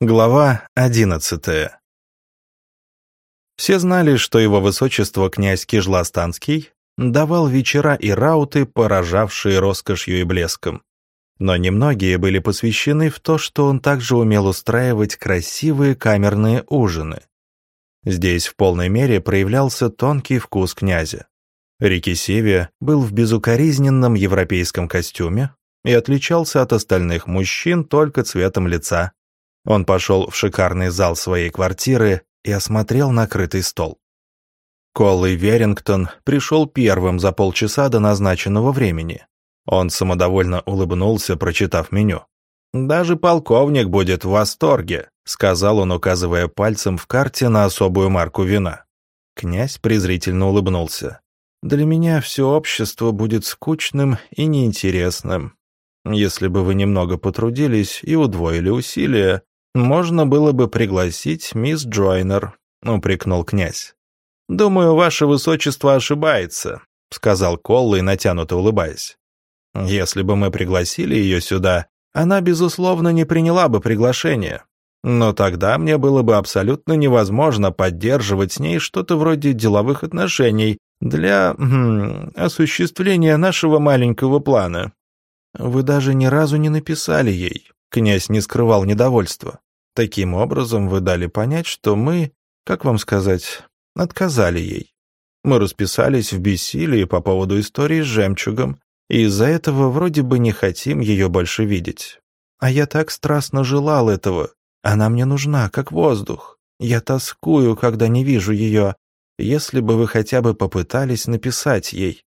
Глава одиннадцатая Все знали, что его высочество князь Кижластанский давал вечера и рауты, поражавшие роскошью и блеском. Но немногие были посвящены в то, что он также умел устраивать красивые камерные ужины. Здесь в полной мере проявлялся тонкий вкус князя. Рики Севия был в безукоризненном европейском костюме и отличался от остальных мужчин только цветом лица он пошел в шикарный зал своей квартиры и осмотрел накрытый стол. Коллый Верингтон пришел первым за полчаса до назначенного времени. Он самодовольно улыбнулся, прочитав меню. «Даже полковник будет в восторге», — сказал он, указывая пальцем в карте на особую марку вина. Князь презрительно улыбнулся. «Для меня все общество будет скучным и неинтересным. Если бы вы немного потрудились и удвоили усилия, «Можно было бы пригласить мисс Джойнер», — упрекнул князь. «Думаю, ваше высочество ошибается», — сказал Коллый, натянуто улыбаясь. «Если бы мы пригласили ее сюда, она, безусловно, не приняла бы приглашение. Но тогда мне было бы абсолютно невозможно поддерживать с ней что-то вроде деловых отношений для хм, осуществления нашего маленького плана. Вы даже ни разу не написали ей». Князь не скрывал недовольства. Таким образом, вы дали понять, что мы, как вам сказать, отказали ей. Мы расписались в бессилии по поводу истории с жемчугом, и из-за этого вроде бы не хотим ее больше видеть. А я так страстно желал этого. Она мне нужна, как воздух. Я тоскую, когда не вижу ее. Если бы вы хотя бы попытались написать ей.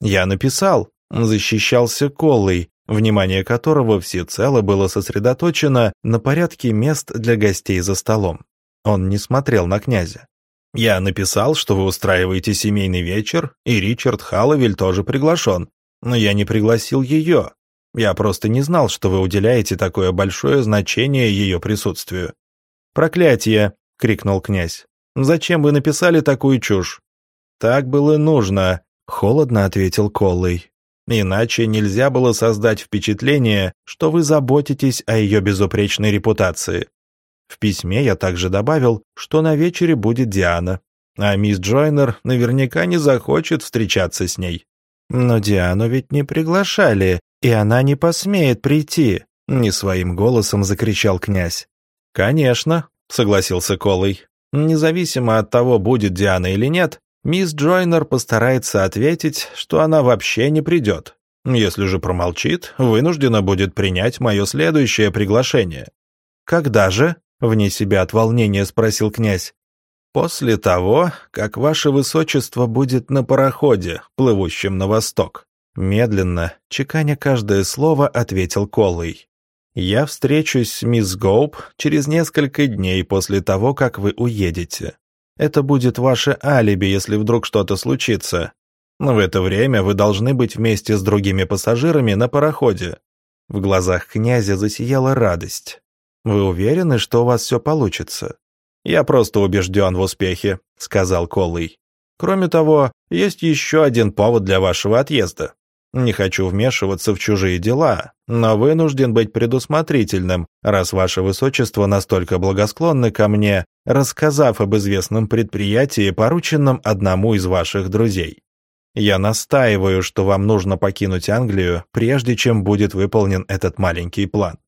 Я написал, защищался Коллой, внимание которого всецело было сосредоточено на порядке мест для гостей за столом. Он не смотрел на князя. «Я написал, что вы устраиваете семейный вечер, и Ричард Халловель тоже приглашен, но я не пригласил ее. Я просто не знал, что вы уделяете такое большое значение ее присутствию». «Проклятие!» — крикнул князь. «Зачем вы написали такую чушь?» «Так было нужно», — холодно ответил Коллый. Иначе нельзя было создать впечатление, что вы заботитесь о ее безупречной репутации. В письме я также добавил, что на вечере будет Диана, а мисс Джойнер наверняка не захочет встречаться с ней. Но Диану ведь не приглашали, и она не посмеет прийти, не своим голосом закричал князь. Конечно, согласился Колый. Независимо от того, будет Диана или нет, Мисс Джойнер постарается ответить, что она вообще не придет. Если же промолчит, вынуждена будет принять мое следующее приглашение. «Когда же?» — вне себя от волнения спросил князь. «После того, как ваше высочество будет на пароходе, плывущем на восток». Медленно, чеканя каждое слово, ответил Колый. «Я встречусь с мисс Гоуп через несколько дней после того, как вы уедете. Это будет ваше алиби, если вдруг что-то случится. Но в это время вы должны быть вместе с другими пассажирами на пароходе». В глазах князя засияла радость. «Вы уверены, что у вас все получится?» «Я просто убежден в успехе», — сказал Колый. «Кроме того, есть еще один повод для вашего отъезда. Не хочу вмешиваться в чужие дела, но вынужден быть предусмотрительным, раз ваше высочество настолько благосклонны ко мне, рассказав об известном предприятии, порученном одному из ваших друзей. Я настаиваю, что вам нужно покинуть Англию, прежде чем будет выполнен этот маленький план.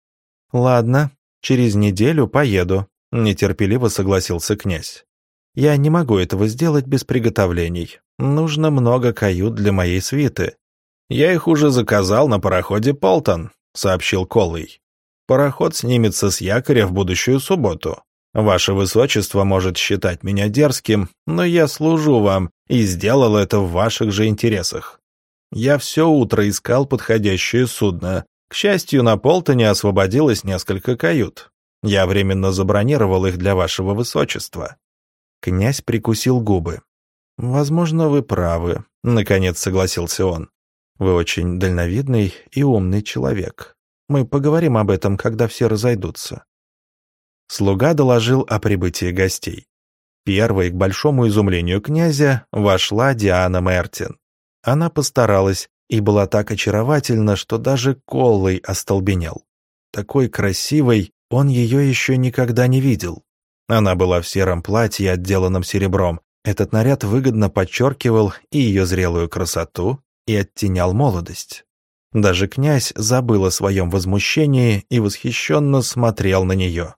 Ладно, через неделю поеду, нетерпеливо согласился князь. Я не могу этого сделать без приготовлений. Нужно много кают для моей свиты. «Я их уже заказал на пароходе «Полтон», — сообщил Колый. «Пароход снимется с якоря в будущую субботу. Ваше Высочество может считать меня дерзким, но я служу вам и сделал это в ваших же интересах. Я все утро искал подходящее судно. К счастью, на Полтоне освободилось несколько кают. Я временно забронировал их для вашего Высочества». Князь прикусил губы. «Возможно, вы правы», — наконец согласился он. Вы очень дальновидный и умный человек. Мы поговорим об этом, когда все разойдутся». Слуга доложил о прибытии гостей. Первой, к большому изумлению князя, вошла Диана Мертин. Она постаралась и была так очаровательна, что даже Коллый остолбенел. Такой красивой, Он ее еще никогда не видел. Она была в сером платье, отделанном серебром. Этот наряд выгодно подчеркивал и ее зрелую красоту, и оттенял молодость. Даже князь забыл о своем возмущении и восхищенно смотрел на нее.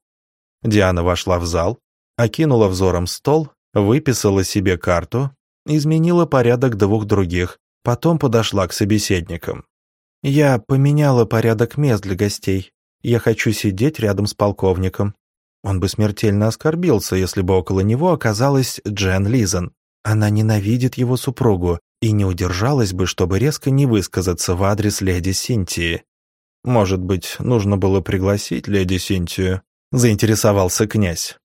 Диана вошла в зал, окинула взором стол, выписала себе карту, изменила порядок двух других, потом подошла к собеседникам. «Я поменяла порядок мест для гостей. Я хочу сидеть рядом с полковником». Он бы смертельно оскорбился, если бы около него оказалась Джен Лизен. Она ненавидит его супругу и не удержалась бы, чтобы резко не высказаться в адрес леди Синтии. «Может быть, нужно было пригласить леди Синтию?» — заинтересовался князь.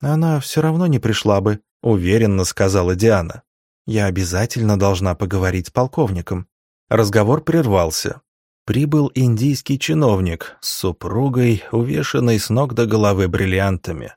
«Она все равно не пришла бы», — уверенно сказала Диана. «Я обязательно должна поговорить с полковником». Разговор прервался. Прибыл индийский чиновник с супругой, увешанной с ног до головы бриллиантами.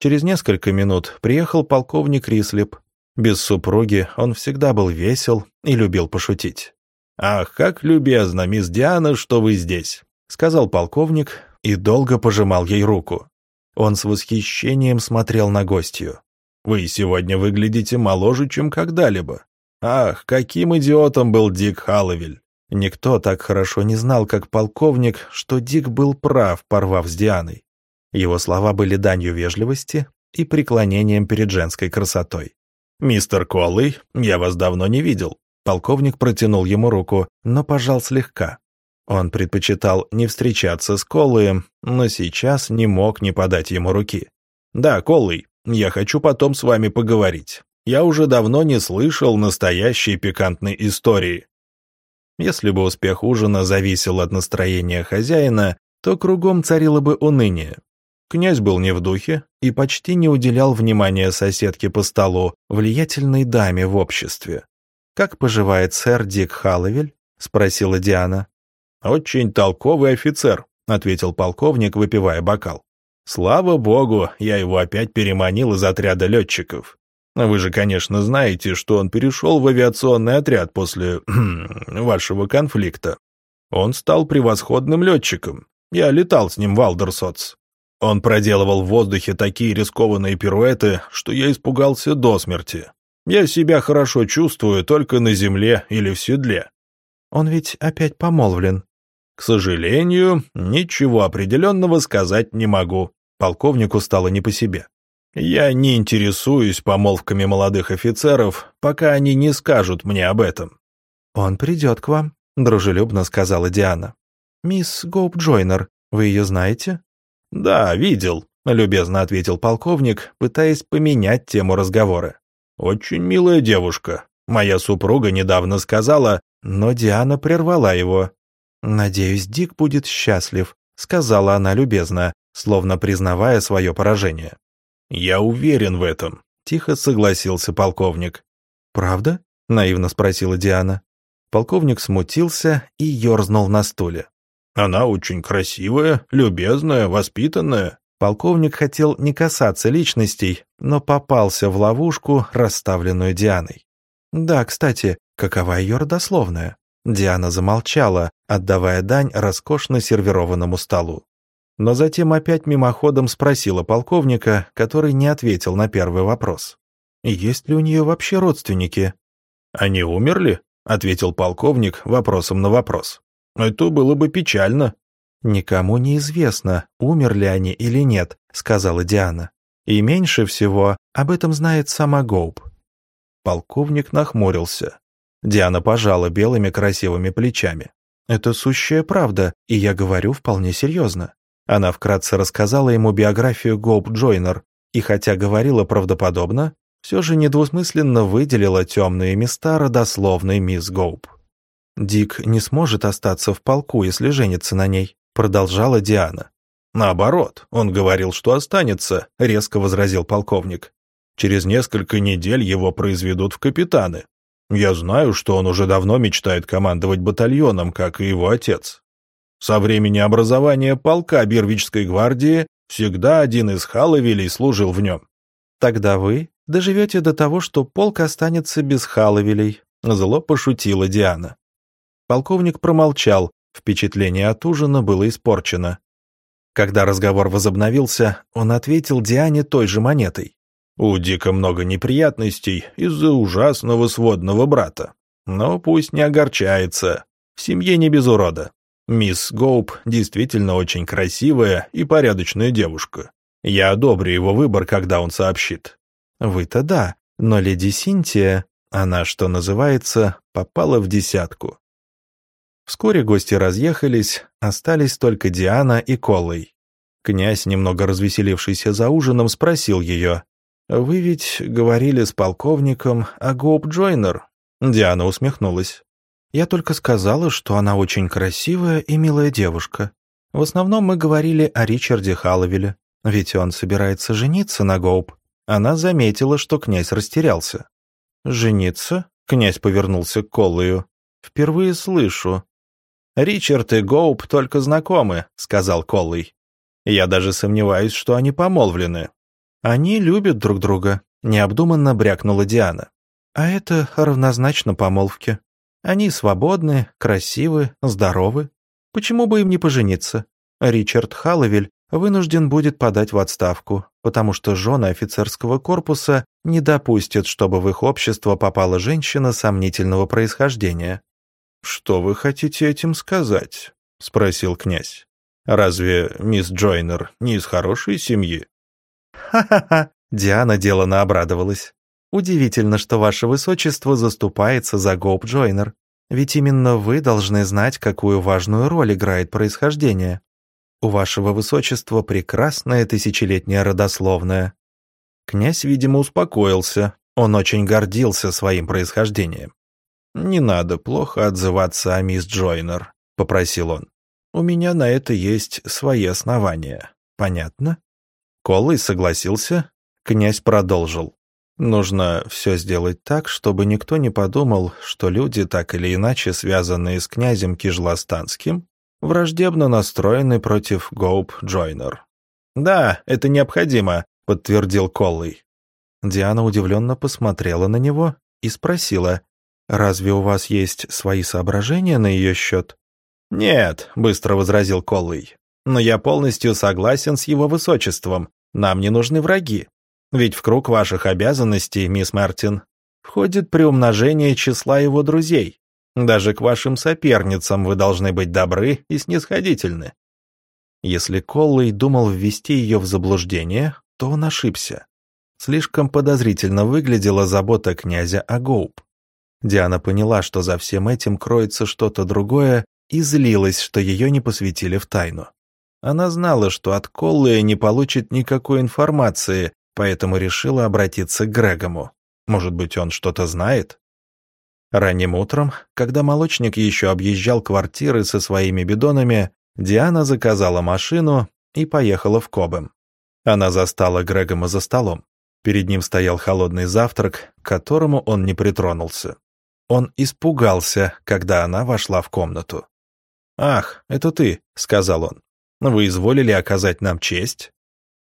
Через несколько минут приехал полковник Рислип. Без супруги он всегда был весел и любил пошутить. «Ах, как любезно, мисс Диана, что вы здесь!» — сказал полковник и долго пожимал ей руку. Он с восхищением смотрел на гостью. «Вы сегодня выглядите моложе, чем когда-либо. Ах, каким идиотом был Дик Халловель! Никто так хорошо не знал, как полковник, что Дик был прав, порвав с Дианой. Его слова были данью вежливости и преклонением перед женской красотой. «Мистер Коллый, я вас давно не видел». Полковник протянул ему руку, но пожал слегка. Он предпочитал не встречаться с Коллыем, но сейчас не мог не подать ему руки. «Да, Коллый, я хочу потом с вами поговорить. Я уже давно не слышал настоящей пикантной истории». Если бы успех ужина зависел от настроения хозяина, то кругом царило бы уныние. Князь был не в духе и почти не уделял внимания соседке по столу, влиятельной даме в обществе. «Как поживает сэр Дик Халловель?» — спросила Диана. «Очень толковый офицер», — ответил полковник, выпивая бокал. «Слава богу, я его опять переманил из отряда летчиков. Вы же, конечно, знаете, что он перешел в авиационный отряд после вашего конфликта. Он стал превосходным летчиком. Я летал с ним в Алдерсоц. Он проделывал в воздухе такие рискованные пируэты, что я испугался до смерти. Я себя хорошо чувствую только на земле или в седле. Он ведь опять помолвлен, к сожалению, ничего определенного сказать не могу. Полковнику стало не по себе. Я не интересуюсь помолвками молодых офицеров, пока они не скажут мне об этом. Он придет к вам, дружелюбно сказала Диана. Мисс Гоуп Джойнер, вы ее знаете? Да, видел, любезно ответил полковник, пытаясь поменять тему разговора. Очень милая девушка. Моя супруга недавно сказала, но Диана прервала его. «Надеюсь, Дик будет счастлив», — сказала она любезно, словно признавая свое поражение. «Я уверен в этом», — тихо согласился полковник. «Правда?» — наивно спросила Диана. Полковник смутился и ерзнул на стуле. «Она очень красивая, любезная, воспитанная». Полковник хотел не касаться личностей, но попался в ловушку, расставленную Дианой. «Да, кстати, какова ее родословная?» Диана замолчала, отдавая дань роскошно сервированному столу. Но затем опять мимоходом спросила полковника, который не ответил на первый вопрос. «Есть ли у нее вообще родственники?» «Они умерли?» — ответил полковник вопросом на вопрос. «Это было бы печально». «Никому не известно, умерли они или нет», — сказала Диана. «И меньше всего об этом знает сама Гоуп». Полковник нахмурился. Диана пожала белыми красивыми плечами. «Это сущая правда, и я говорю вполне серьезно». Она вкратце рассказала ему биографию Гоуп Джойнер, и хотя говорила правдоподобно, все же недвусмысленно выделила темные места родословной мисс Гоуп. «Дик не сможет остаться в полку, если женится на ней», — продолжала Диана. «Наоборот, он говорил, что останется», — резко возразил полковник. «Через несколько недель его произведут в капитаны. Я знаю, что он уже давно мечтает командовать батальоном, как и его отец. Со времени образования полка Бирвичской гвардии всегда один из Халовелей служил в нем. Тогда вы доживете до того, что полк останется без Халовелей, зло пошутила Диана. Полковник промолчал, впечатление от ужина было испорчено. Когда разговор возобновился, он ответил Диане той же монетой. «У Дика много неприятностей из-за ужасного сводного брата. Но пусть не огорчается. В семье не без урода. Мисс Гоуп действительно очень красивая и порядочная девушка. Я одобрю его выбор, когда он сообщит». «Вы-то да, но леди Синтия, она, что называется, попала в десятку. Вскоре гости разъехались, остались только Диана и Колой. Князь, немного развеселившийся за ужином, спросил ее, «Вы ведь говорили с полковником о Гоуп Джойнер?» Диана усмехнулась. «Я только сказала, что она очень красивая и милая девушка. В основном мы говорили о Ричарде Халловеле, ведь он собирается жениться на Гоуп». Она заметила, что князь растерялся. «Жениться?» — князь повернулся к Коллою. «Впервые слышу. «Ричард и Гоуп только знакомы», — сказал Коллый. «Я даже сомневаюсь, что они помолвлены». «Они любят друг друга», — необдуманно брякнула Диана. «А это равнозначно помолвке. Они свободны, красивы, здоровы. Почему бы им не пожениться? Ричард Халловель вынужден будет подать в отставку, потому что жены офицерского корпуса не допустят, чтобы в их общество попала женщина сомнительного происхождения. «Что вы хотите этим сказать?» — спросил князь. «Разве мисс Джойнер не из хорошей семьи?» «Ха-ха-ха!» — Диана делано обрадовалась. «Удивительно, что ваше высочество заступается за Гоуп Джойнер, ведь именно вы должны знать, какую важную роль играет происхождение. У вашего высочества прекрасная тысячелетняя родословная». Князь, видимо, успокоился, он очень гордился своим происхождением. «Не надо плохо отзываться о мисс Джойнер», — попросил он. «У меня на это есть свои основания. Понятно?» Колый согласился. Князь продолжил. «Нужно все сделать так, чтобы никто не подумал, что люди, так или иначе связанные с князем Кижластанским, враждебно настроены против Гоуп Джойнер». «Да, это необходимо», — подтвердил Коллый. Диана удивленно посмотрела на него и спросила, Разве у вас есть свои соображения на ее счет? Нет, быстро возразил Коллый. Но я полностью согласен с его высочеством. Нам не нужны враги. Ведь в круг ваших обязанностей, мисс Мартин, входит приумножение числа его друзей. Даже к вашим соперницам вы должны быть добры и снисходительны. Если Коллый думал ввести ее в заблуждение, то он ошибся. Слишком подозрительно выглядела забота князя о Гоуп. Диана поняла, что за всем этим кроется что-то другое, и злилась, что ее не посвятили в тайну. Она знала, что от Коллы не получит никакой информации, поэтому решила обратиться к Грегому. Может быть, он что-то знает? Ранним утром, когда молочник еще объезжал квартиры со своими бидонами, Диана заказала машину и поехала в Кобэм. Она застала Грегома за столом. Перед ним стоял холодный завтрак, к которому он не притронулся. Он испугался, когда она вошла в комнату. «Ах, это ты», — сказал он. «Вы изволили оказать нам честь?»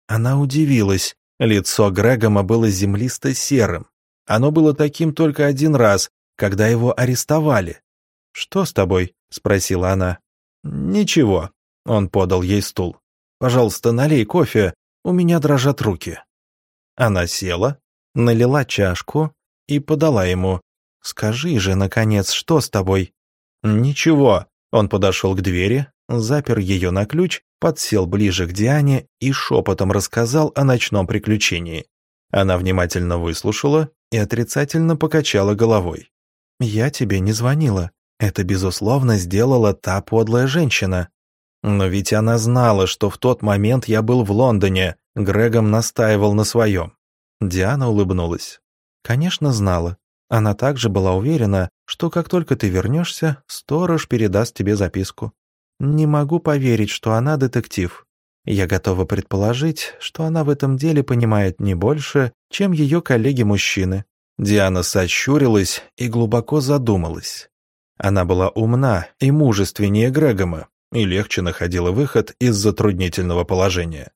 Она удивилась. Лицо Грегома было землисто-серым. Оно было таким только один раз, когда его арестовали. «Что с тобой?» — спросила она. «Ничего», — он подал ей стул. «Пожалуйста, налей кофе, у меня дрожат руки». Она села, налила чашку и подала ему, «Скажи же, наконец, что с тобой?» «Ничего». Он подошел к двери, запер ее на ключ, подсел ближе к Диане и шепотом рассказал о ночном приключении. Она внимательно выслушала и отрицательно покачала головой. «Я тебе не звонила. Это, безусловно, сделала та подлая женщина. Но ведь она знала, что в тот момент я был в Лондоне, Грегом настаивал на своем». Диана улыбнулась. «Конечно, знала. Она также была уверена, что как только ты вернешься, сторож передаст тебе записку. Не могу поверить, что она детектив. Я готова предположить, что она в этом деле понимает не больше, чем ее коллеги-мужчины. Диана сощурилась и глубоко задумалась. Она была умна и мужественнее Грегома, и легче находила выход из затруднительного положения.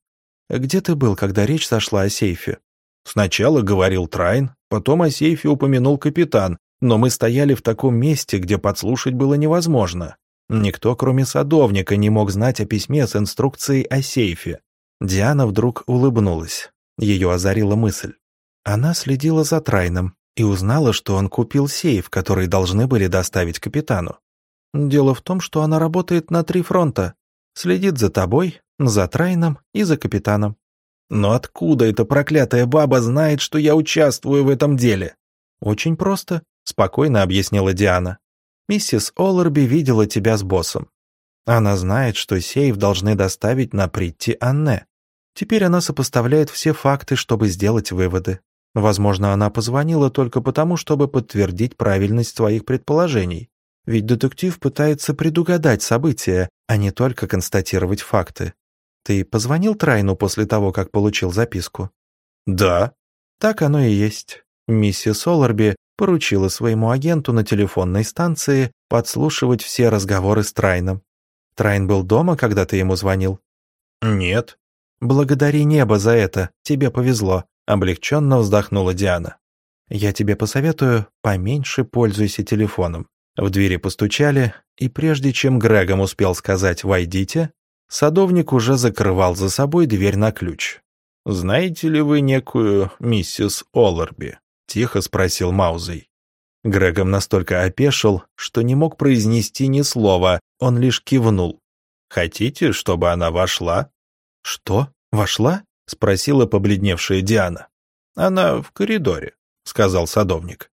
«Где ты был, когда речь сошла о сейфе?» Сначала говорил Трайн, потом о сейфе упомянул капитан, но мы стояли в таком месте, где подслушать было невозможно. Никто, кроме садовника, не мог знать о письме с инструкцией о сейфе. Диана вдруг улыбнулась. Ее озарила мысль. Она следила за Трайном и узнала, что он купил сейф, который должны были доставить капитану. Дело в том, что она работает на три фронта. Следит за тобой, за Трайном и за капитаном. Но откуда эта проклятая баба знает, что я участвую в этом деле? Очень просто, спокойно объяснила Диана. Миссис Оллерби видела тебя с боссом. Она знает, что сейф должны доставить на Притти Анне. Теперь она сопоставляет все факты, чтобы сделать выводы. Возможно, она позвонила только потому, чтобы подтвердить правильность своих предположений. Ведь детектив пытается предугадать события, а не только констатировать факты. Ты позвонил Трайну после того, как получил записку? Да. Так оно и есть. Миссис Оларби поручила своему агенту на телефонной станции подслушивать все разговоры с Трайном. Трайн был дома, когда ты ему звонил? Нет. Благодари небо за это, тебе повезло, облегченно вздохнула Диана. Я тебе посоветую, поменьше пользуйся телефоном. В двери постучали, и прежде чем Грегом успел сказать «войдите», садовник уже закрывал за собой дверь на ключ. «Знаете ли вы некую миссис Олларби?» — тихо спросил Маузей. Грегом настолько опешил, что не мог произнести ни слова, он лишь кивнул. «Хотите, чтобы она вошла?» «Что? Вошла?» — спросила побледневшая Диана. «Она в коридоре», — сказал садовник.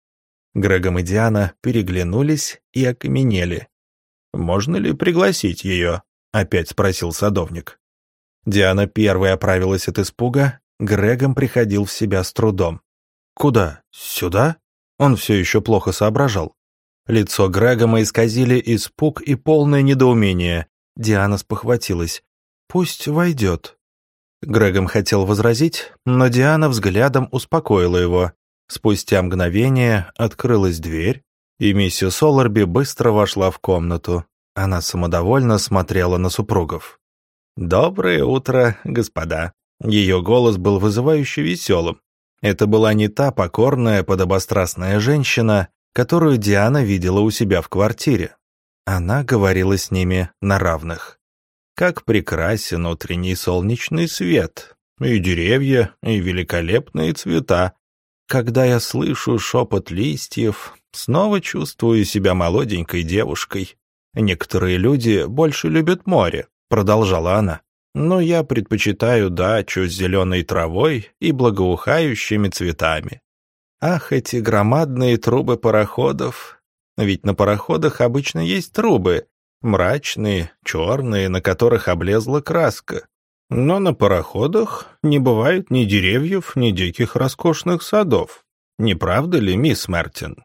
Грегом и Диана переглянулись и окаменели. «Можно ли пригласить ее?» — опять спросил садовник. Диана первой оправилась от испуга, Грегом приходил в себя с трудом. «Куда? Сюда?» Он все еще плохо соображал. Лицо Грегома исказили испуг и полное недоумение. Диана спохватилась. «Пусть войдет». Грегом хотел возразить, но Диана взглядом успокоила его. Спустя мгновение открылась дверь, и миссис Оларби быстро вошла в комнату. Она самодовольно смотрела на супругов. «Доброе утро, господа». Ее голос был вызывающе веселым. Это была не та покорная, подобострастная женщина, которую Диана видела у себя в квартире. Она говорила с ними на равных. Как прекрасен утренний солнечный свет, и деревья, и великолепные цвета, когда я слышу шепот листьев, снова чувствую себя молоденькой девушкой. Некоторые люди больше любят море, продолжала она. Но я предпочитаю дачу с зеленой травой и благоухающими цветами. Ах, эти громадные трубы пароходов. Ведь на пароходах обычно есть трубы, мрачные, черные, на которых облезла краска. Но на пароходах не бывает ни деревьев, ни диких роскошных садов. Не правда ли, мисс Мартин?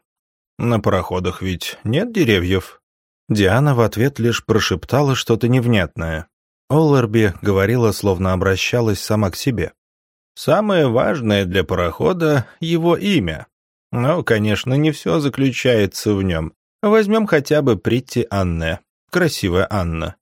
На пароходах ведь нет деревьев. Диана в ответ лишь прошептала что-то невнятное. Оллерби говорила, словно обращалась сама к себе. Самое важное для парохода — его имя. Но, конечно, не все заключается в нем. Возьмем хотя бы Притти Анне, красивая Анна.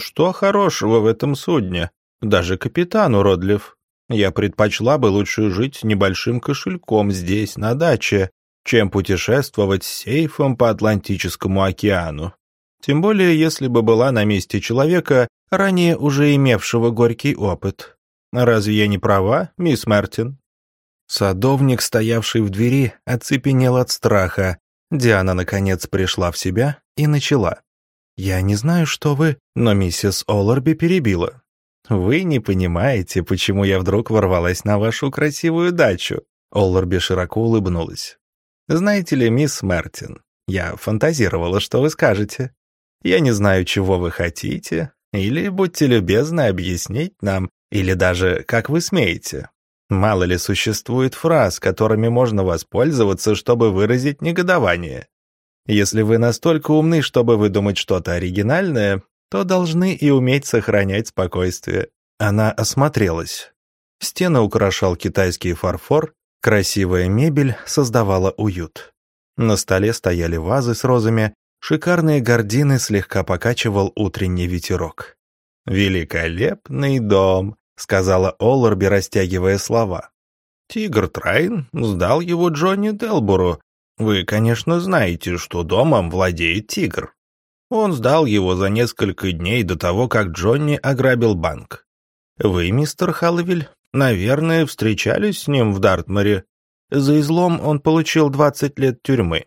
Что хорошего в этом судне? Даже капитан уродлив. Я предпочла бы лучше жить небольшим кошельком здесь, на даче, чем путешествовать с сейфом по Атлантическому океану. Тем более, если бы была на месте человека, ранее уже имевшего горький опыт. Разве я не права, мисс Мартин? Садовник, стоявший в двери, оцепенел от страха. Диана, наконец, пришла в себя и начала. «Я не знаю, что вы...» Но миссис Олларби перебила. «Вы не понимаете, почему я вдруг ворвалась на вашу красивую дачу?» Олларби широко улыбнулась. «Знаете ли, мисс Мартин, я фантазировала, что вы скажете. Я не знаю, чего вы хотите, или будьте любезны объяснить нам, или даже как вы смеете. Мало ли существует фраз, которыми можно воспользоваться, чтобы выразить негодование. Если вы настолько умны, чтобы выдумать что-то оригинальное, то должны и уметь сохранять спокойствие. Она осмотрелась. Стены украшал китайский фарфор, красивая мебель создавала уют. На столе стояли вазы с розами, шикарные гардины слегка покачивал утренний ветерок. «Великолепный дом», — сказала Олларби, растягивая слова. «Тигр Трайн сдал его Джонни Делбуру. Вы, конечно, знаете, что домом владеет тигр. Он сдал его за несколько дней до того, как Джонни ограбил банк. Вы, мистер Халловиль, наверное, встречались с ним в Дартморе. За излом он получил 20 лет тюрьмы.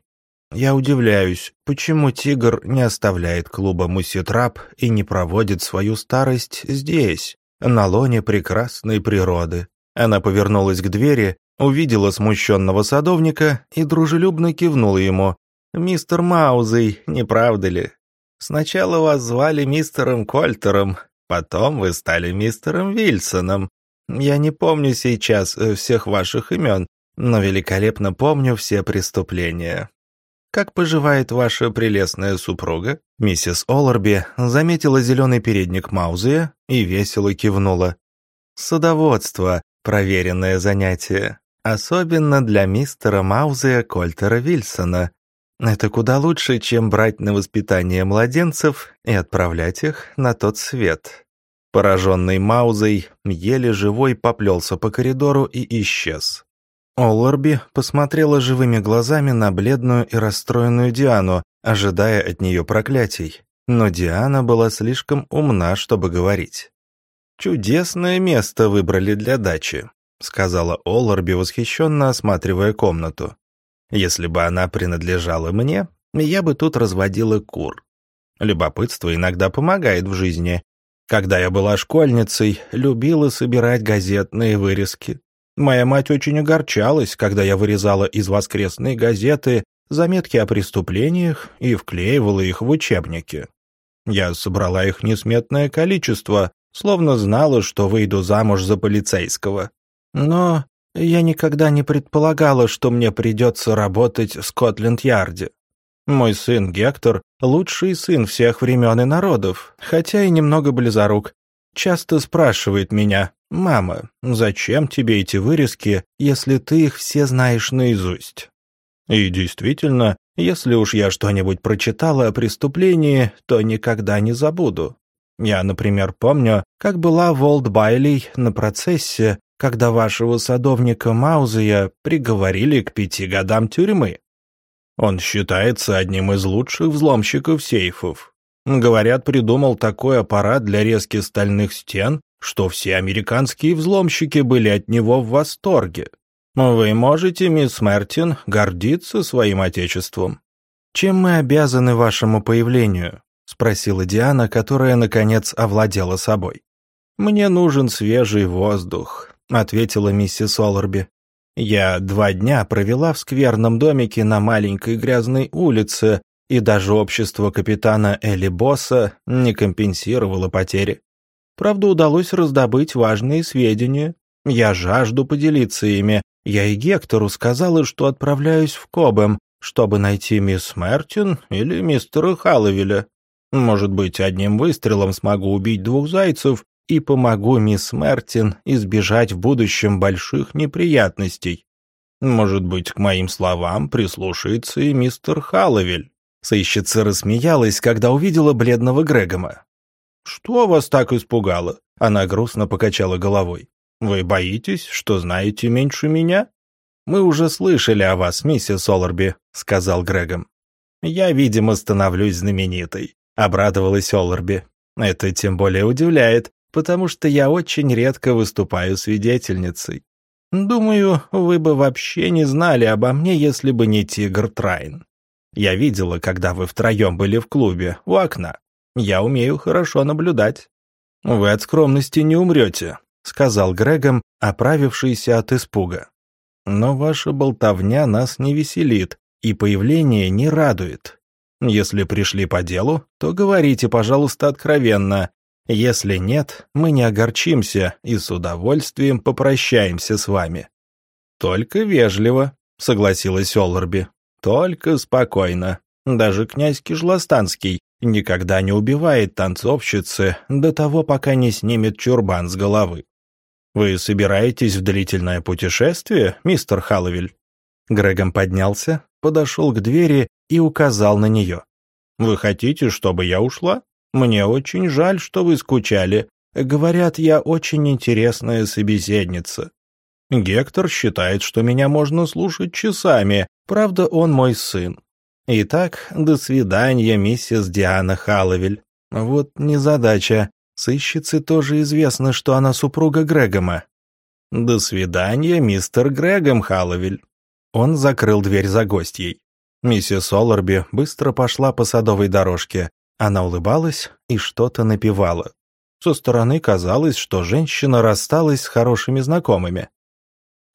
Я удивляюсь, почему тигр не оставляет клуба Муситрап и не проводит свою старость здесь, на лоне прекрасной природы. Она повернулась к двери, увидела смущенного садовника и дружелюбно кивнула ему. «Мистер Маузей, не правда ли? Сначала вас звали мистером Кольтером, потом вы стали мистером Вильсоном. Я не помню сейчас э, всех ваших имен, но великолепно помню все преступления. Как поживает ваша прелестная супруга?» Миссис Олларби заметила зеленый передник Маузея и весело кивнула. «Садоводство — проверенное занятие, особенно для мистера Маузея Кольтера Вильсона. Это куда лучше, чем брать на воспитание младенцев и отправлять их на тот свет». Пораженный Маузей еле живой поплелся по коридору и исчез. Олларби посмотрела живыми глазами на бледную и расстроенную Диану, ожидая от нее проклятий. Но Диана была слишком умна, чтобы говорить. «Чудесное место выбрали для дачи», — сказала Олларби, восхищенно осматривая комнату. «Если бы она принадлежала мне, я бы тут разводила кур. Любопытство иногда помогает в жизни. Когда я была школьницей, любила собирать газетные вырезки, Моя мать очень огорчалась, когда я вырезала из воскресной газеты заметки о преступлениях и вклеивала их в учебники. Я собрала их несметное количество, словно знала, что выйду замуж за полицейского. Но я никогда не предполагала, что мне придется работать в Скотленд-Ярде. Мой сын Гектор — лучший сын всех времен и народов, хотя и немного близорук. Часто спрашивает меня, «Мама, зачем тебе эти вырезки, если ты их все знаешь наизусть?» И действительно, если уж я что-нибудь прочитала о преступлении, то никогда не забуду. Я, например, помню, как была Волт Байлей на процессе, когда вашего садовника Маузея приговорили к пяти годам тюрьмы. Он считается одним из лучших взломщиков сейфов. Говорят, придумал такой аппарат для резки стальных стен, что все американские взломщики были от него в восторге. Вы можете, мисс Мартин, гордиться своим отечеством. Чем мы обязаны вашему появлению? спросила Диана, которая наконец овладела собой. Мне нужен свежий воздух, ответила миссис Олларби. Я два дня провела в скверном домике на маленькой грязной улице, и даже общество капитана Элли Босса не компенсировало потери. Правда, удалось раздобыть важные сведения. Я жажду поделиться ими. Я и Гектору сказала, что отправляюсь в Кобэм, чтобы найти мисс Мертин или мистера Халловеля. Может быть, одним выстрелом смогу убить двух зайцев и помогу мисс Мертин избежать в будущем больших неприятностей. Может быть, к моим словам прислушается и мистер Халловель. Сыщица рассмеялась, когда увидела бледного Грегома. «Что вас так испугало?» Она грустно покачала головой. «Вы боитесь, что знаете меньше меня?» «Мы уже слышали о вас, миссис Олларби», — сказал Грегом. «Я, видимо, становлюсь знаменитой», — обрадовалась Олларби. «Это тем более удивляет, потому что я очень редко выступаю свидетельницей. Думаю, вы бы вообще не знали обо мне, если бы не Тигр Трайн. Я видела, когда вы втроем были в клубе, у окна. Я умею хорошо наблюдать». «Вы от скромности не умрете», — сказал Грегом, оправившийся от испуга. «Но ваша болтовня нас не веселит, и появление не радует. Если пришли по делу, то говорите, пожалуйста, откровенно. Если нет, мы не огорчимся и с удовольствием попрощаемся с вами». «Только вежливо», — согласилась Олларби. «Только спокойно. Даже князь Кижластанский никогда не убивает танцовщицы до того, пока не снимет чурбан с головы. «Вы собираетесь в длительное путешествие, мистер Халловиль?» Грегом поднялся, подошел к двери и указал на нее. «Вы хотите, чтобы я ушла? Мне очень жаль, что вы скучали. Говорят, я очень интересная собеседница. Гектор считает, что меня можно слушать часами, правда, он мой сын. Итак, до свидания, миссис Диана Халловель. Вот незадача. Сыщице тоже известно, что она супруга Грегома. До свидания, мистер Грегом Халловель. Он закрыл дверь за гостьей. Миссис Олларби быстро пошла по садовой дорожке. Она улыбалась и что-то напевала. Со стороны казалось, что женщина рассталась с хорошими знакомыми.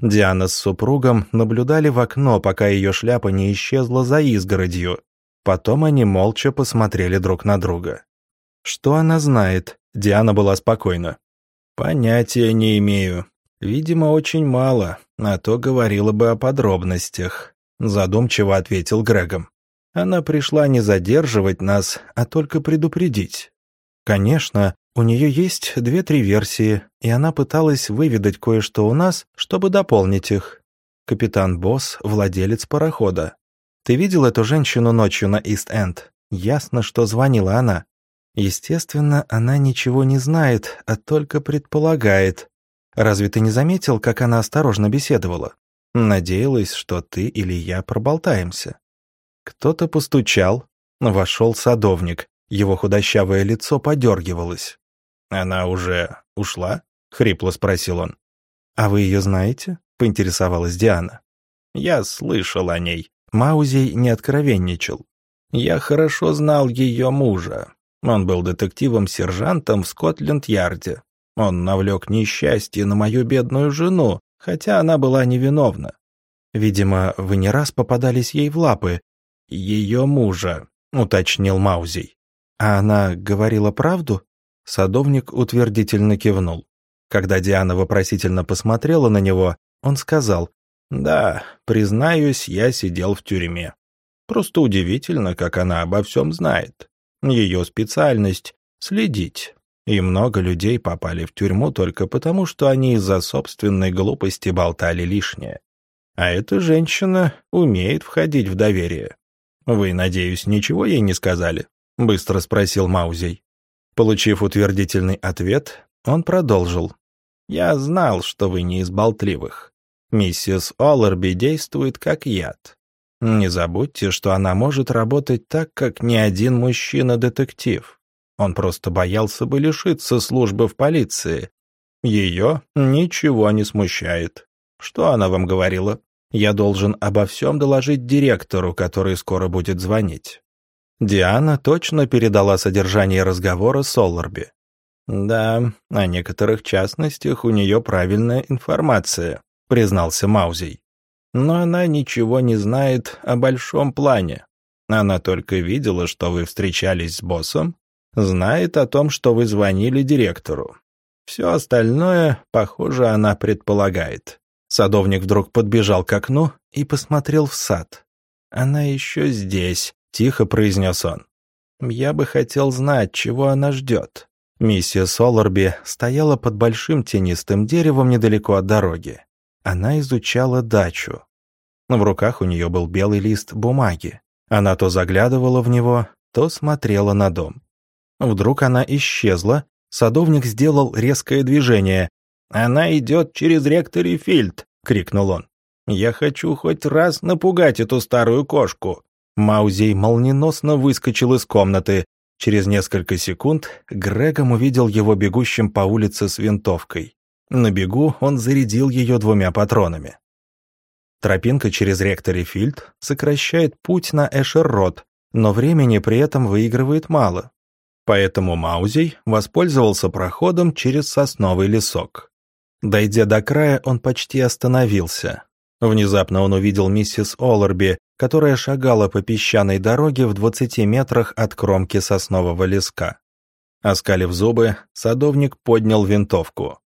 Диана с супругом наблюдали в окно, пока ее шляпа не исчезла за изгородью. Потом они молча посмотрели друг на друга. Что она знает? Диана была спокойна. «Понятия не имею. Видимо, очень мало, а то говорила бы о подробностях», задумчиво ответил Грегом. «Она пришла не задерживать нас, а только предупредить. Конечно, у нее есть две-три версии, и она пыталась выведать кое-что у нас, чтобы дополнить их. Капитан Босс — владелец парохода. Ты видел эту женщину ночью на Ист-Энд? Ясно, что звонила она. Естественно, она ничего не знает, а только предполагает. Разве ты не заметил, как она осторожно беседовала? Надеялась, что ты или я проболтаемся. Кто-то постучал. Вошел садовник. Его худощавое лицо подергивалось. «Она уже ушла?» — хрипло спросил он. «А вы ее знаете?» — поинтересовалась Диана. «Я слышал о ней». Маузей не откровенничал. «Я хорошо знал ее мужа. Он был детективом-сержантом в Скотленд-Ярде. Он навлек несчастье на мою бедную жену, хотя она была невиновна. Видимо, вы не раз попадались ей в лапы. Ее мужа», — уточнил Маузей. «А она говорила правду?» Садовник утвердительно кивнул. Когда Диана вопросительно посмотрела на него, он сказал, «Да, признаюсь, я сидел в тюрьме. Просто удивительно, как она обо всем знает. Ее специальность — следить. И много людей попали в тюрьму только потому, что они из-за собственной глупости болтали лишнее. А эта женщина умеет входить в доверие. Вы, надеюсь, ничего ей не сказали?» — быстро спросил Маузей. Получив утвердительный ответ, он продолжил. «Я знал, что вы не из болтливых. Миссис Олларби действует как яд. Не забудьте, что она может работать так, как ни один мужчина-детектив. Он просто боялся бы лишиться службы в полиции. Ее ничего не смущает. Что она вам говорила? Я должен обо всем доложить директору, который скоро будет звонить. Диана точно передала содержание разговора Солларби. «Да, о некоторых частностях у нее правильная информация», — признался Маузей. «Но она ничего не знает о большом плане. Она только видела, что вы встречались с боссом, знает о том, что вы звонили директору. Все остальное, похоже, она предполагает». Садовник вдруг подбежал к окну и посмотрел в сад. «Она еще здесь», — тихо произнес он. «Я бы хотел знать, чего она ждет». Миссис Соларби стояла под большим тенистым деревом недалеко от дороги. Она изучала дачу. В руках у нее был белый лист бумаги. Она то заглядывала в него, то смотрела на дом. Вдруг она исчезла, садовник сделал резкое движение. «Она идет через ректори Фильд!» — крикнул он. «Я хочу хоть раз напугать эту старую кошку!» Маузей молниеносно выскочил из комнаты. Через несколько секунд Грегом увидел его бегущим по улице с винтовкой. На бегу он зарядил ее двумя патронами. Тропинка через ректори Фильд сокращает путь на Эшер-Рот, но времени при этом выигрывает мало. Поэтому Маузей воспользовался проходом через сосновый лесок. Дойдя до края, он почти остановился. Внезапно он увидел миссис Олларби, которая шагала по песчаной дороге в 20 метрах от кромки соснового леска. Оскалив зубы, садовник поднял винтовку.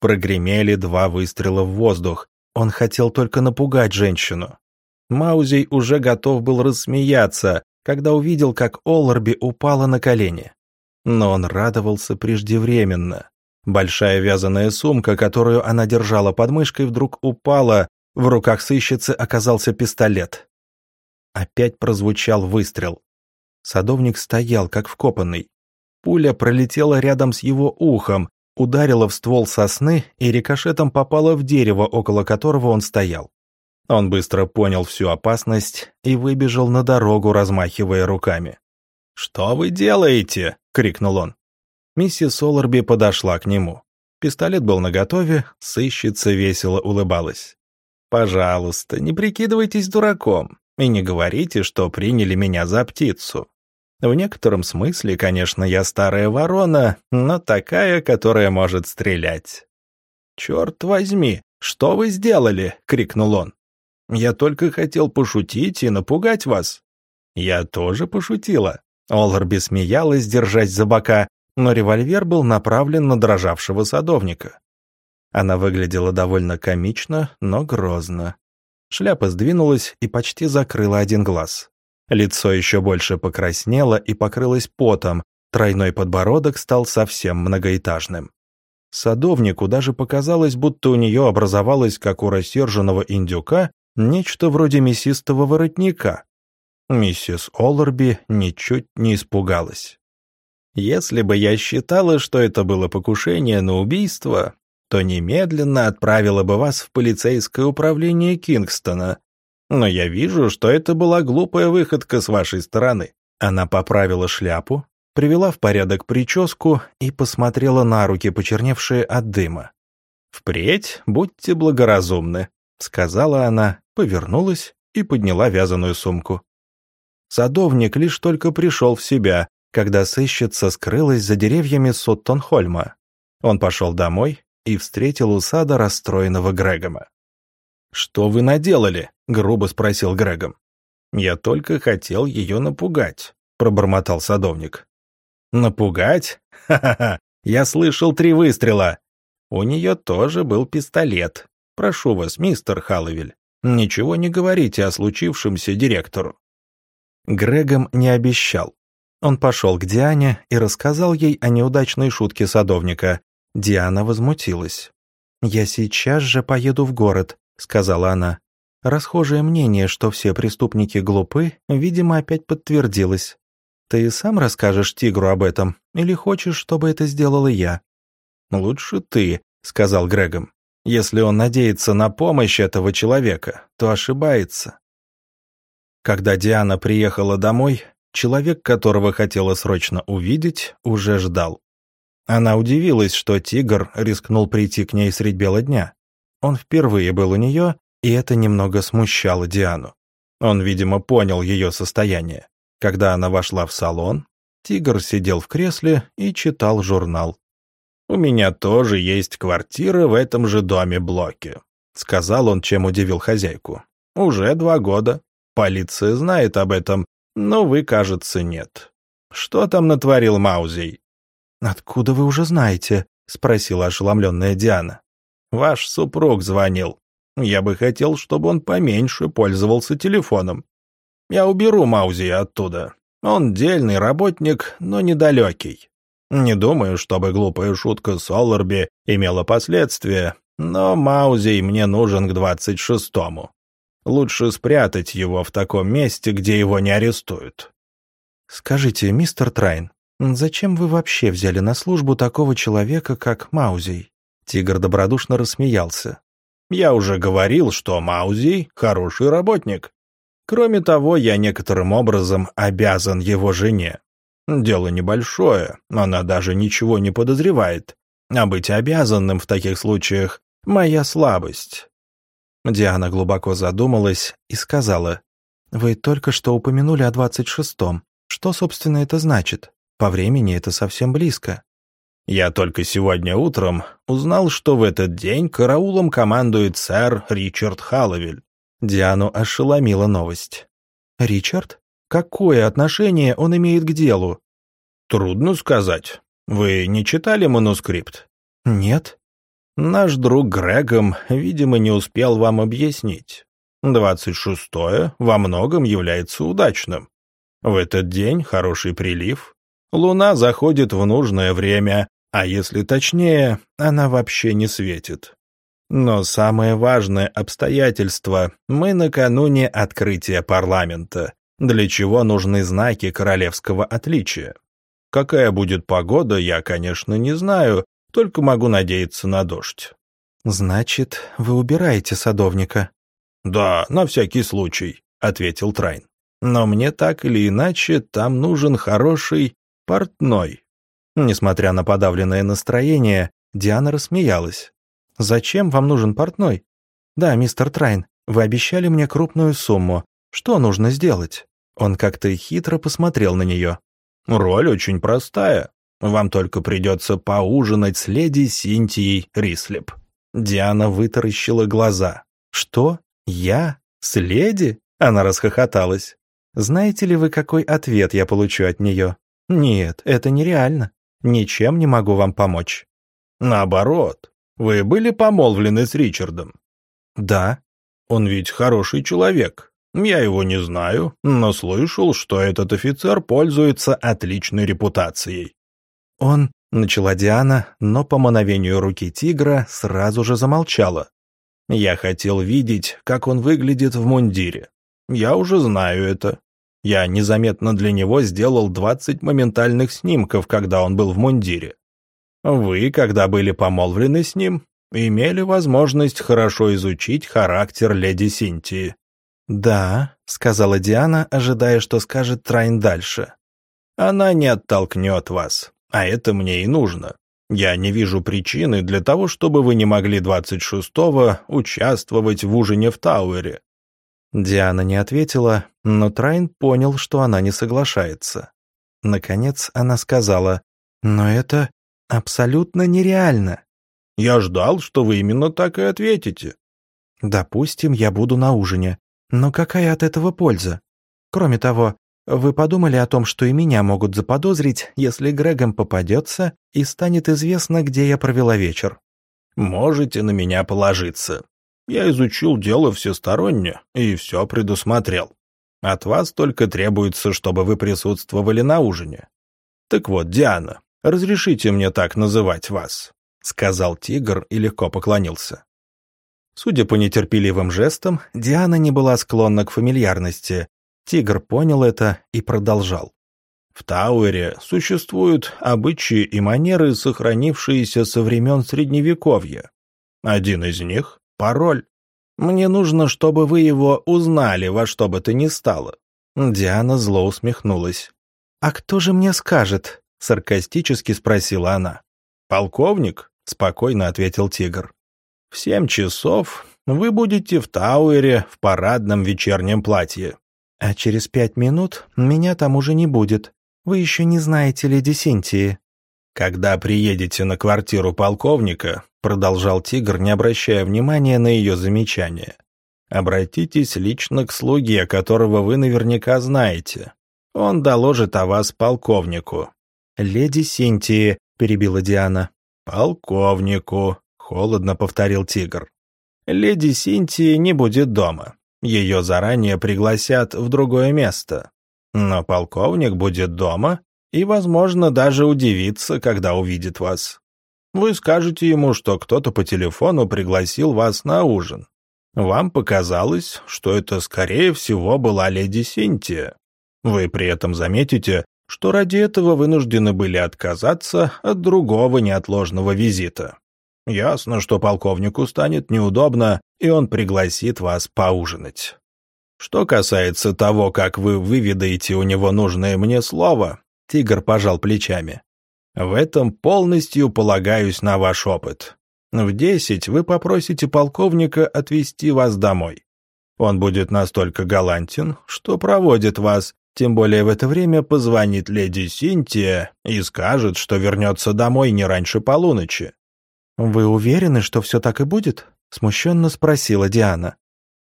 Прогремели два выстрела в воздух. Он хотел только напугать женщину. Маузей уже готов был рассмеяться, когда увидел, как Олларби упала на колени. Но он радовался преждевременно. Большая вязаная сумка, которую она держала под мышкой, вдруг упала, в руках сыщицы оказался пистолет. Опять прозвучал выстрел. Садовник стоял, как вкопанный. Пуля пролетела рядом с его ухом, ударила в ствол сосны и рикошетом попала в дерево, около которого он стоял. Он быстро понял всю опасность и выбежал на дорогу, размахивая руками. «Что вы делаете?» — крикнул он. Миссис Оларби подошла к нему. Пистолет был наготове, сыщица весело улыбалась. «Пожалуйста, не прикидывайтесь дураком и не говорите, что приняли меня за птицу. В некотором смысле, конечно, я старая ворона, но такая, которая может стрелять». «Черт возьми, что вы сделали?» — крикнул он. «Я только хотел пошутить и напугать вас». «Я тоже пошутила». Оларби смеялась, держась за бока, но револьвер был направлен на дрожавшего садовника. Она выглядела довольно комично, но грозно. Шляпа сдвинулась и почти закрыла один глаз. Лицо еще больше покраснело и покрылось потом, тройной подбородок стал совсем многоэтажным. Садовнику даже показалось, будто у нее образовалось, как у рассерженного индюка, нечто вроде мясистого воротника. Миссис Олларби ничуть не испугалась. Если бы я считала, что это было покушение на убийство, то немедленно отправила бы вас в полицейское управление Кингстона. Но я вижу, что это была глупая выходка с вашей стороны. Она поправила шляпу, привела в порядок прическу и посмотрела на руки, почерневшие от дыма. «Впредь будьте благоразумны», — сказала она, повернулась и подняла вязаную сумку. Садовник лишь только пришел в себя, когда сыщица скрылась за деревьями Соттонхольма. Он пошел домой и встретил у сада расстроенного Грегома. «Что вы наделали?» — грубо спросил Грегом. «Я только хотел ее напугать», — пробормотал садовник. «Напугать? Ха-ха-ха! Я слышал три выстрела. У нее тоже был пистолет. Прошу вас, мистер Халловель, ничего не говорите о случившемся директору». Грегом не обещал. Он пошел к Диане и рассказал ей о неудачной шутке садовника. Диана возмутилась. «Я сейчас же поеду в город», — сказала она. Расхожее мнение, что все преступники глупы, видимо, опять подтвердилось. «Ты сам расскажешь тигру об этом, или хочешь, чтобы это сделала я?» «Лучше ты», — сказал Грегом. «Если он надеется на помощь этого человека, то ошибается». Когда Диана приехала домой, Человек, которого хотела срочно увидеть, уже ждал. Она удивилась, что тигр рискнул прийти к ней средь бела дня. Он впервые был у нее, и это немного смущало Диану. Он, видимо, понял ее состояние. Когда она вошла в салон, тигр сидел в кресле и читал журнал. «У меня тоже есть квартира в этом же доме-блоке», — сказал он, чем удивил хозяйку. «Уже два года. Полиция знает об этом, но вы, кажется, нет. Что там натворил Маузей?» «Откуда вы уже знаете?» — спросила ошеломленная Диана. «Ваш супруг звонил. Я бы хотел, чтобы он поменьше пользовался телефоном. Я уберу Маузия оттуда. Он дельный работник, но недалекий. Не думаю, чтобы глупая шутка Соларби имела последствия, но Маузей мне нужен к двадцать шестому. Лучше спрятать его в таком месте, где его не арестуют. Скажите, мистер Трайн, зачем вы вообще взяли на службу такого человека, как Маузей? Тигр добродушно рассмеялся. Я уже говорил, что Маузей — хороший работник. Кроме того, я некоторым образом обязан его жене. Дело небольшое, она даже ничего не подозревает. А быть обязанным в таких случаях — моя слабость. Диана глубоко задумалась и сказала, «Вы только что упомянули о двадцать шестом. Что, собственно, это значит? По времени это совсем близко». «Я только сегодня утром узнал, что в этот день караулом командует сэр Ричард Халловель». Диану ошеломила новость. «Ричард? Какое отношение он имеет к делу?» «Трудно сказать. Вы не читали манускрипт?» «Нет». Наш друг Грегом, видимо, не успел вам объяснить. Двадцать шестое во многом является удачным. В этот день хороший прилив. Луна заходит в нужное время, а если точнее, она вообще не светит. Но самое важное обстоятельство – мы накануне открытия парламента, для чего нужны знаки королевского отличия. Какая будет погода, я, конечно, не знаю, только могу надеяться на дождь. Значит, вы убираете садовника? «Да, на всякий случай», — ответил Трайн. «Но мне так или иначе там нужен хороший портной». Несмотря на подавленное настроение, Диана рассмеялась. «Зачем вам нужен портной?» «Да, мистер Трайн, вы обещали мне крупную сумму. Что нужно сделать?» Он как-то хитро посмотрел на нее. «Роль очень простая. Вам только придется поужинать с леди Синтией Рислип». Диана вытаращила глаза. «Что? Я? С леди?» Она расхохоталась. «Знаете ли вы, какой ответ я получу от нее? Нет, это нереально. Ничем не могу вам помочь». «Наоборот. Вы были помолвлены с Ричардом?» «Да». «Он ведь хороший человек. Я его не знаю, но слышал, что этот офицер пользуется отличной репутацией». «Он...» — начала Диана, но по мановению руки тигра сразу же замолчала. «Я хотел видеть, как он выглядит в мундире. Я уже знаю это. Я незаметно для него сделал 20 моментальных снимков, когда он был в мундире. Вы, когда были помолвлены с ним, имели возможность хорошо изучить характер леди Синтии. «Да», — сказала Диана, ожидая, что скажет Трайн дальше. «Она не оттолкнет вас, а это мне и нужно. Я не вижу причины для того, чтобы вы не могли 26-го участвовать в ужине в Тауэре». Диана не ответила, но Трайн понял, что она не соглашается. Наконец она сказала, «Но это абсолютно нереально». «Я ждал, что вы именно так и ответите». «Допустим, я буду на ужине. Но какая от этого польза? Кроме того, вы подумали о том, что и меня могут заподозрить, если Грегом попадется и станет известно, где я провела вечер? Можете на меня положиться. Я изучил дело всесторонне и все предусмотрел. От вас только требуется, чтобы вы присутствовали на ужине. Так вот, Диана, разрешите мне так называть вас, сказал тигр и легко поклонился. Судя по нетерпеливым жестам, Диана не была склонна к фамильярности. Тигр понял это и продолжал. В Тауэре существуют обычаи и манеры, сохранившиеся со времен Средневековья. Один из них — пароль. Мне нужно, чтобы вы его узнали во что бы то ни стало». Диана зло усмехнулась. «А кто же мне скажет?» — саркастически спросила она. «Полковник?» — спокойно ответил тигр. В семь часов вы будете в Тауэре в парадном вечернем платье. А через пять минут меня там уже не будет. Вы еще не знаете леди Синтии. Когда приедете на квартиру полковника, продолжал Тигр, не обращая внимания на ее замечание, обратитесь лично к слуге, которого вы наверняка знаете. Он доложит о вас полковнику. «Леди Синтии», — перебила Диана. «Полковнику», Холодно повторил тигр. Леди Синтии не будет дома. Ее заранее пригласят в другое место. Но полковник будет дома и, возможно, даже удивится, когда увидит вас. Вы скажете ему, что кто-то по телефону пригласил вас на ужин. Вам показалось, что это, скорее всего, была леди Синтия. Вы при этом заметите, что ради этого вынуждены были отказаться от другого неотложного визита. Ясно, что полковнику станет неудобно, и он пригласит вас поужинать. Что касается того, как вы выведаете у него нужное мне слово, тигр пожал плечами. В этом полностью полагаюсь на ваш опыт. В десять вы попросите полковника отвезти вас домой. Он будет настолько галантен, что проводит вас, тем более в это время позвонит леди Синтия и скажет, что вернется домой не раньше полуночи. «Вы уверены, что все так и будет?» — смущенно спросила Диана.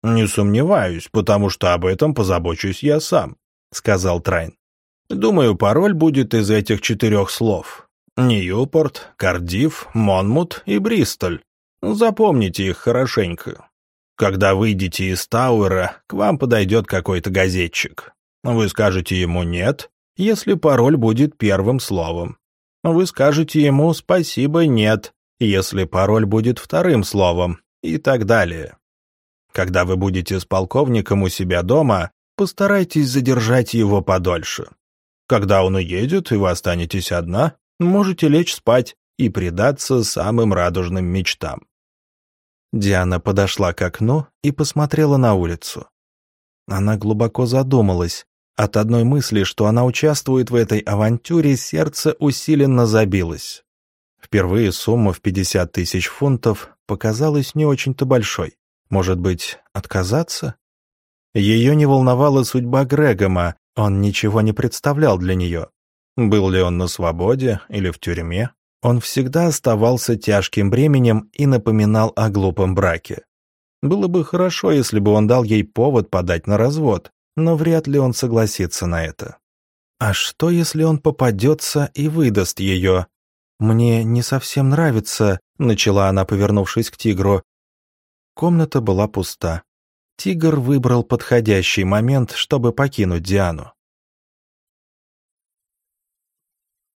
«Не сомневаюсь, потому что об этом позабочусь я сам», — сказал Трайн. «Думаю, пароль будет из этих четырех слов. Ньюпорт, Кардив, Монмут и Бристоль. Запомните их хорошенько. Когда выйдете из Тауэра, к вам подойдет какой-то газетчик. Вы скажете ему «нет», если пароль будет первым словом. Вы скажете ему «спасибо, нет», если пароль будет вторым словом и так далее. Когда вы будете с полковником у себя дома, постарайтесь задержать его подольше. Когда он уедет, и вы останетесь одна, можете лечь спать и предаться самым радужным мечтам. Диана подошла к окну и посмотрела на улицу. Она глубоко задумалась. От одной мысли, что она участвует в этой авантюре, сердце усиленно забилось. Впервые сумма в 50 тысяч фунтов показалась не очень-то большой. Может быть, отказаться? Ее не волновала судьба Грегома, он ничего не представлял для нее. Был ли он на свободе или в тюрьме, он всегда оставался тяжким бременем и напоминал о глупом браке. Было бы хорошо, если бы он дал ей повод подать на развод, но вряд ли он согласится на это. А что, если он попадется и выдаст ее? «Мне не совсем нравится», — начала она, повернувшись к тигру. Комната была пуста. Тигр выбрал подходящий момент, чтобы покинуть Диану.